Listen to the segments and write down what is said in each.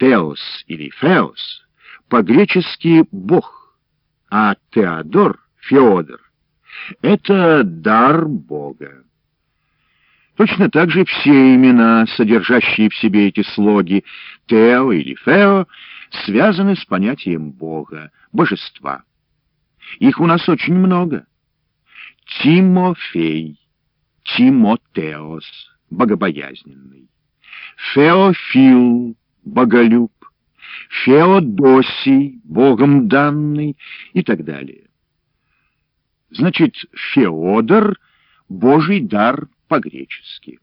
Теос или Феос по-гречески «бог», а Теодор, Феодор, это дар Бога. Точно так же все имена, содержащие в себе эти слоги «тео» или «фео», связаны с понятием Бога, божества. Их у нас очень много. Тимофей, Тимотеос, богобоязненный, Феофил, боголюб, Феодосий, богом данный и так далее. Значит, Феодор — божий дар по-гречески.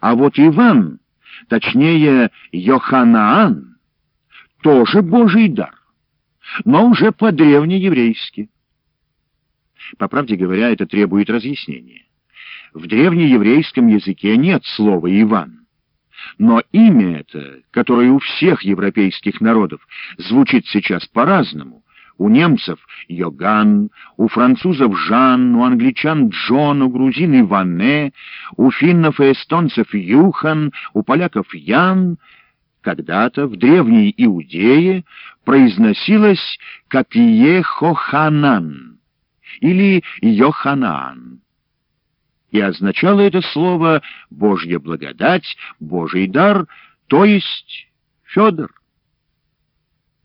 А вот Иван, точнее Йоханаан, тоже божий дар, но уже по-древнееврейски. По правде говоря, это требует разъяснения. В древнееврейском языке нет слова «Иван». Но имя это, которое у всех европейских народов звучит сейчас по-разному, у немцев Йоган, у французов Жан, у англичан Джон, у грузин Иване, у финнов и эстонцев Юхан, у поляков Ян, когда-то в древней Иудее произносилось как Ехоханан или Йоханаан. И означало это слово «Божья благодать», «Божий дар», то есть Федор.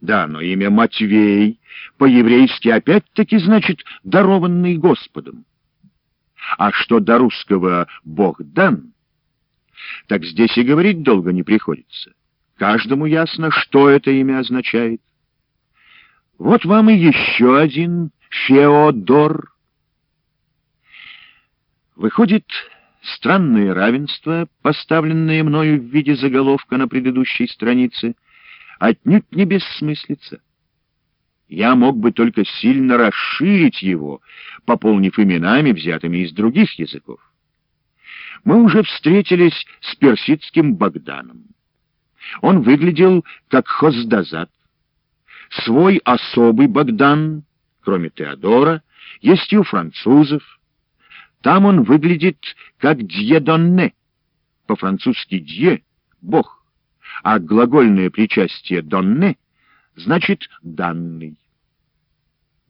Да, но имя Матвей по-еврейски опять-таки значит «дарованный Господом». А что до русского «Бог дан», так здесь и говорить долго не приходится. Каждому ясно, что это имя означает. Вот вам и еще один Феодор. Выходит, странное равенство, поставленное мною в виде заголовка на предыдущей странице, отнюдь не бессмыслица. Я мог бы только сильно расширить его, пополнив именами, взятыми из других языков. Мы уже встретились с персидским Богданом. Он выглядел как Хоздазат. Свой особый Богдан, кроме Теодора, есть и у французов. Там он выглядит как Дьедонне, по-французски «дье» — «бог» а глагольное причастие «донне» значит «данный».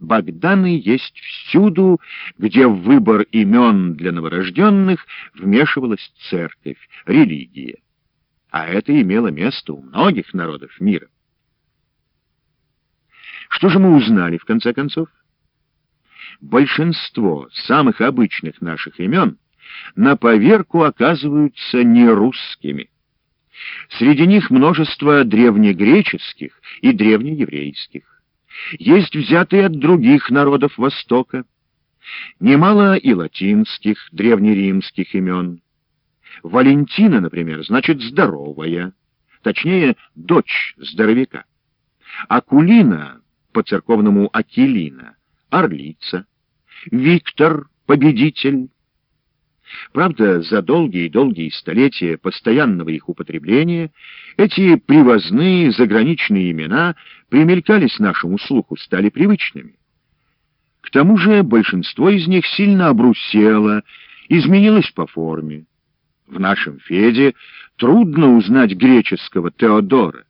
Богданы есть всюду, где в выбор имен для новорожденных вмешивалась церковь, религия. А это имело место у многих народов мира. Что же мы узнали, в конце концов? Большинство самых обычных наших имен на поверку оказываются не русскими. Среди них множество древнегреческих и древнееврейских. Есть взятые от других народов Востока. Немало и латинских, древнеримских имен. Валентина, например, значит «здоровая», точнее, дочь здоровяка. Акулина, по-церковному Акилина, орлица. Виктор, победитель, Правда, за долгие-долгие столетия постоянного их употребления эти привозные заграничные имена примелькались нашему слуху, стали привычными. К тому же большинство из них сильно обрусело, изменилось по форме. В нашем Феде трудно узнать греческого Теодора.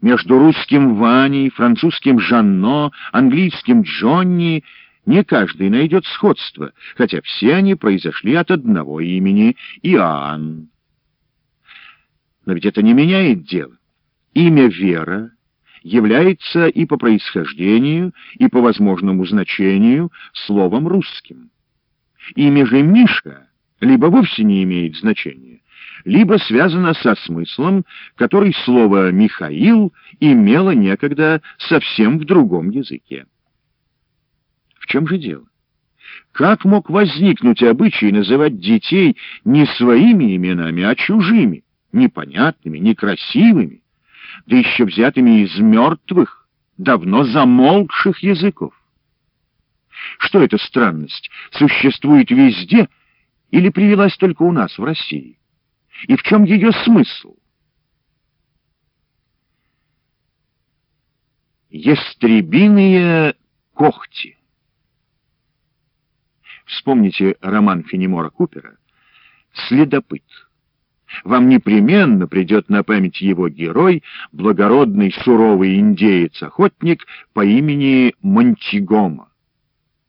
Между русским Ваней, французским Жанно, английским Джонни — не каждый найдет сходство, хотя все они произошли от одного имени — Иоанн. Но ведь это не меняет дело. Имя Вера является и по происхождению, и по возможному значению словом русским. Имя же Миша либо вовсе не имеет значения, либо связано со смыслом, который слово «Михаил» имело некогда совсем в другом языке чем же дело? Как мог возникнуть обычай называть детей не своими именами, а чужими, непонятными, некрасивыми, да еще взятыми из мертвых, давно замолкших языков? Что эта странность существует везде или привелась только у нас, в России? И в чем ее смысл? Ястребиные когти Вспомните роман Фенемора Купера «Следопыт». Вам непременно придет на память его герой, благородный суровый индеец-охотник по имени Монтигома.